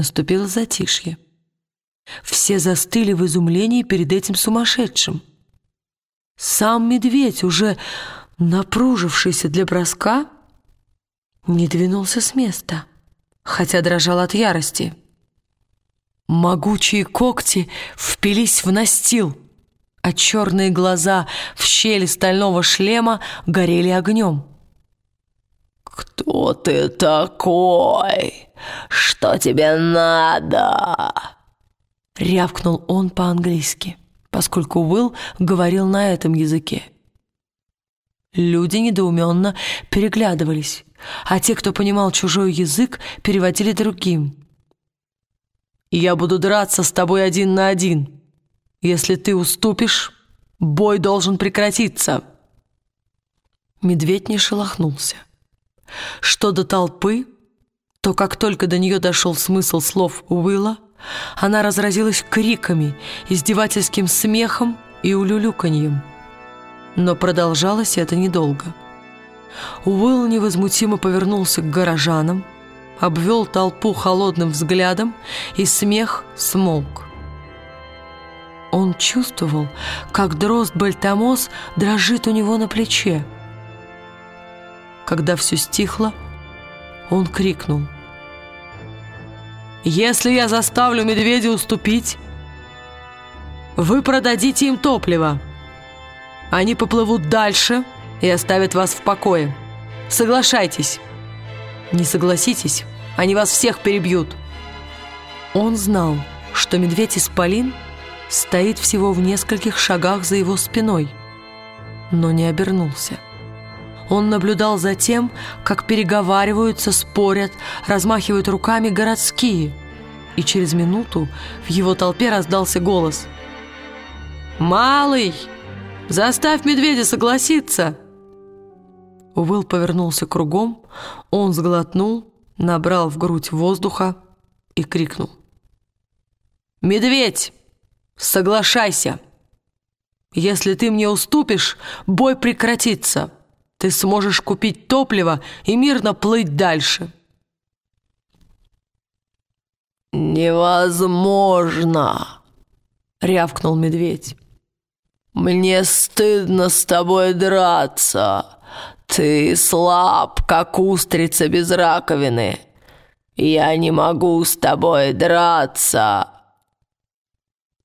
Наступило затишье. Все застыли в изумлении перед этим сумасшедшим. Сам медведь, уже напружившийся для броска, не двинулся с места, хотя дрожал от ярости. Могучие когти впились в настил, а черные глаза в щели стального шлема горели огнем. «Кто ты такой? Что тебе надо?» Рявкнул он по-английски, поскольку Уилл говорил на этом языке. Люди недоуменно переглядывались, а те, кто понимал чужой язык, переводили другим. «Я буду драться с тобой один на один. Если ты уступишь, бой должен прекратиться». Медведь не шелохнулся. Что до толпы, то как только до нее дошел смысл слов Уилла, она разразилась криками, издевательским смехом и улюлюканьем. Но продолжалось это недолго. Уилл невозмутимо повернулся к горожанам, обвел толпу холодным взглядом, и смех смолк. Он чувствовал, как дрозд Бальтамос дрожит у него на плече. Когда все стихло, он крикнул. «Если я заставлю медведя уступить, вы продадите им топливо. Они поплывут дальше и оставят вас в покое. Соглашайтесь. Не согласитесь, они вас всех перебьют». Он знал, что медведь-исполин стоит всего в нескольких шагах за его спиной, но не обернулся. Он наблюдал за тем, как переговариваются, спорят, размахивают руками городские. И через минуту в его толпе раздался голос. «Малый, заставь медведя согласиться!» Уилл повернулся кругом, он сглотнул, набрал в грудь воздуха и крикнул. «Медведь, соглашайся! Если ты мне уступишь, бой прекратится!» Ты сможешь купить топливо и мирно плыть дальше. «Невозможно!» — рявкнул медведь. «Мне стыдно с тобой драться. Ты слаб, как устрица без раковины. Я не могу с тобой драться».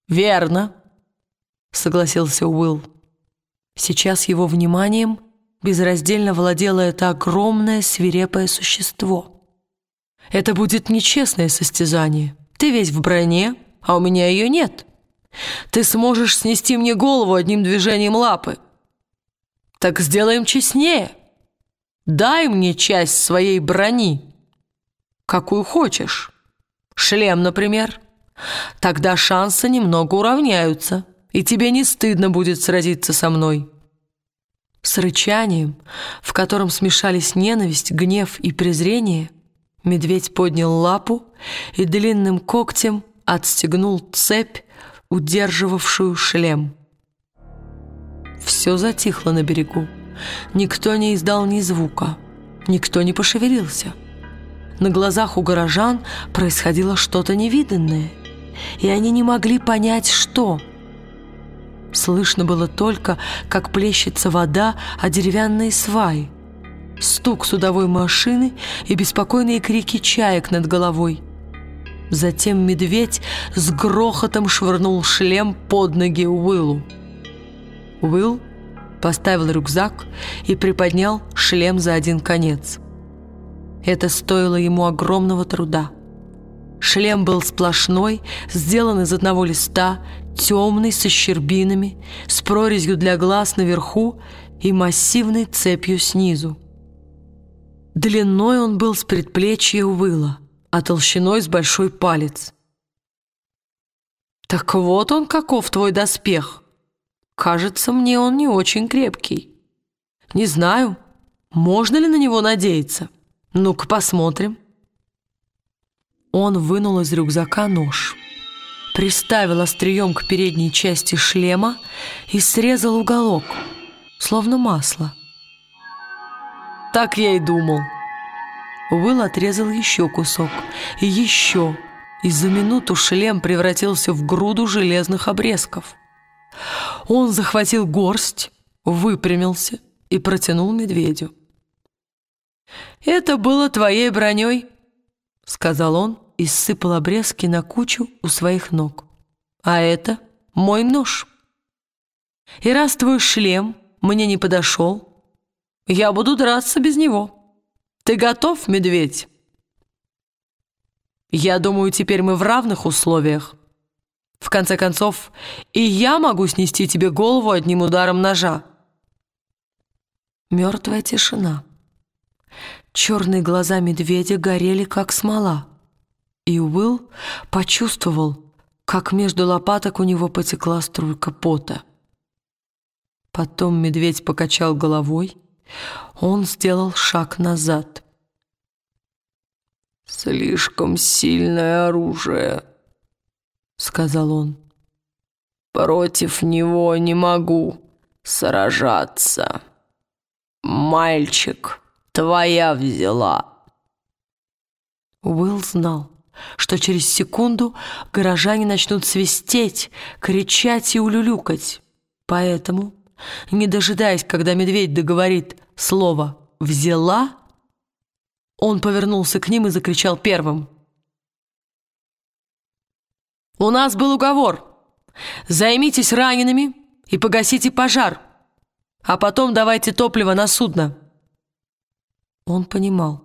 «Верно», — согласился Уилл. Сейчас его вниманием безраздельно владело это огромное свирепое существо. Это будет нечестное состязание. Ты весь в броне, а у меня ее нет. Ты сможешь снести мне голову одним движением лапы. Так сделаем честнее. Дай мне часть своей брони. Какую хочешь. Шлем, например. Тогда шансы немного уравняются, и тебе не стыдно будет сразиться со мной с рычанием, в котором смешались ненависть, гнев и презрение, медведь поднял лапу и длинным когтем отстегнул цепь, удерживавшую шлем. Все затихло на берегу. Никто не издал ни звука, никто не пошевелился. На глазах у горожан происходило что-то невиданное, и они не могли понять, что – Слышно было только, как плещется вода о деревянные сваи, стук судовой машины и беспокойные крики чаек над головой. Затем медведь с грохотом швырнул шлем под ноги Уиллу. Уилл поставил рюкзак и приподнял шлем за один конец. Это стоило ему огромного труда. Шлем был сплошной, сделан из одного листа, темный, со щербинами, с прорезью для глаз наверху и массивной цепью снизу. Длиной он был с предплечья Уилла, а толщиной с большой палец. «Так вот он каков твой доспех. Кажется, мне он не очень крепкий. Не знаю, можно ли на него надеяться. Ну-ка посмотрим». Он вынул из рюкзака нож приставил острием к передней части шлема и срезал уголок, словно масло. Так я и думал. Уилл отрезал еще кусок, и еще, и за минуту шлем превратился в груду железных обрезков. Он захватил горсть, выпрямился и протянул медведю. «Это было твоей броней», — сказал он и сыпал обрезки на кучу у своих ног. «А это мой нож. И раз твой шлем мне не подошел, я буду драться без него. Ты готов, медведь?» «Я думаю, теперь мы в равных условиях. В конце концов, и я могу снести тебе голову одним ударом ножа». Мертвая тишина. Черные глаза медведя горели, как смола. И Уилл почувствовал, как между лопаток у него потекла струйка пота. Потом медведь покачал головой, он сделал шаг назад. «Слишком сильное оружие», — сказал он. «Против него не могу сражаться. Мальчик, твоя взяла». Уилл знал, что через секунду горожане начнут свистеть, кричать и улюлюкать. Поэтому, не дожидаясь, когда медведь договорит слово «взяла», он повернулся к ним и закричал первым. «У нас был уговор. Займитесь ранеными и погасите пожар, а потом давайте топливо на судно». Он понимал,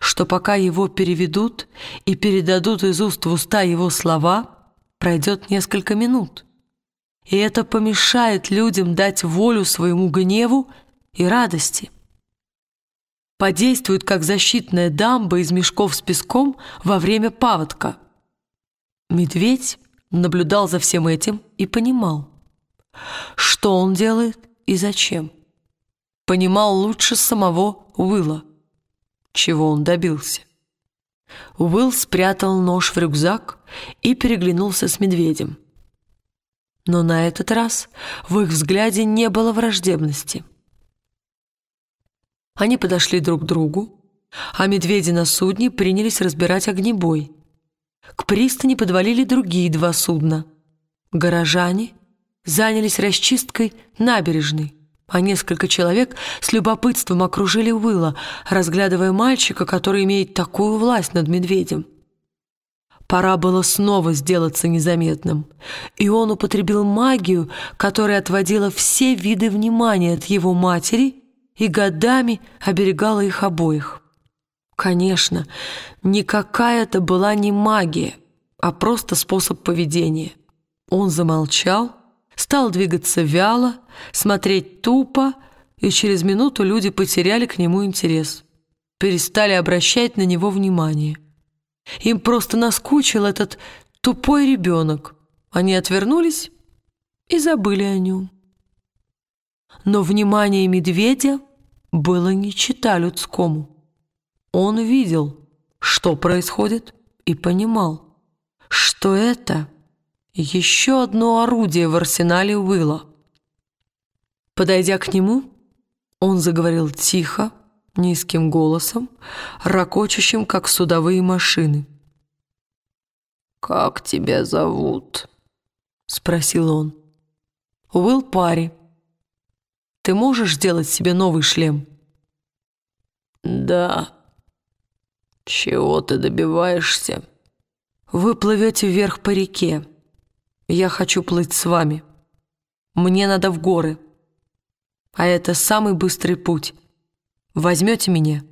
что пока его переведут и передадут из уст в уста его слова, пройдет несколько минут. И это помешает людям дать волю своему гневу и радости. Подействует, как защитная дамба из мешков с песком во время паводка – Медведь наблюдал за всем этим и понимал, что он делает и зачем. Понимал лучше самого Уилла, чего он добился. Уилл спрятал нож в рюкзак и переглянулся с медведем. Но на этот раз в их взгляде не было враждебности. Они подошли друг к другу, а медведи на судне принялись разбирать огнебой – к пристани подвалили другие два судна. Горожане занялись расчисткой набережной, а несколько человек с любопытством окружили Уилла, разглядывая мальчика, который имеет такую власть над медведем. Пора было снова сделаться незаметным, и он употребил магию, которая отводила все виды внимания от его матери и годами оберегала их обоих. Конечно, никакая это была не магия, а просто способ поведения. Он замолчал, стал двигаться вяло, смотреть тупо, и через минуту люди потеряли к нему интерес, перестали обращать на него внимание. Им просто наскучил этот тупой ребенок. Они отвернулись и забыли о нем. Но внимание медведя было не чита людскому. Он видел, что происходит, и понимал, что это еще одно орудие в арсенале Уилла. Подойдя к нему, он заговорил тихо, низким голосом, ракочущим, как судовые машины. «Как тебя зовут?» — спросил он. «Уилл Парри. Ты можешь сделать себе новый шлем?» «Да», «Чего ты добиваешься?» «Вы плывете вверх по реке. Я хочу плыть с вами. Мне надо в горы. А это самый быстрый путь. Возьмете меня?»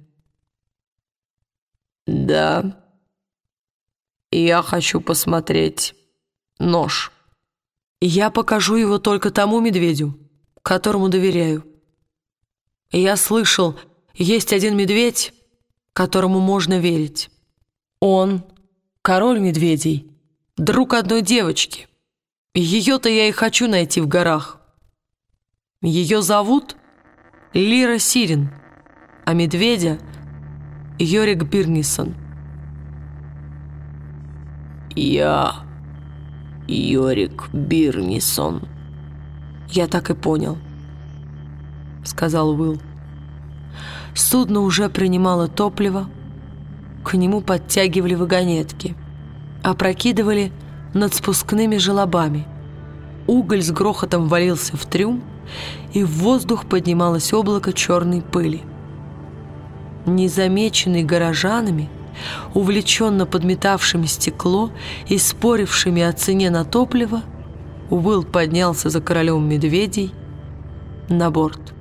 «Да. Я хочу посмотреть нож». «Я покажу его только тому медведю, которому доверяю. Я слышал, есть один медведь, которому можно верить. Он — король медведей, друг одной девочки. Ее-то я и хочу найти в горах. Ее зовут Лира Сирин, а медведя — Йорик Бирнисон. «Я Йорик Бирнисон». «Я так и понял», — сказал Уилл. Судно уже принимало топливо, к нему подтягивали вагонетки. опрокидывали над спускными желобами. Уголь с грохотом валился в трюм, и в воздух поднималось облако черной пыли. Незамеченный горожанами, увлеченно подметавшими стекло и спорившими о цене на топливо, Уилл поднялся за королем медведей на борт.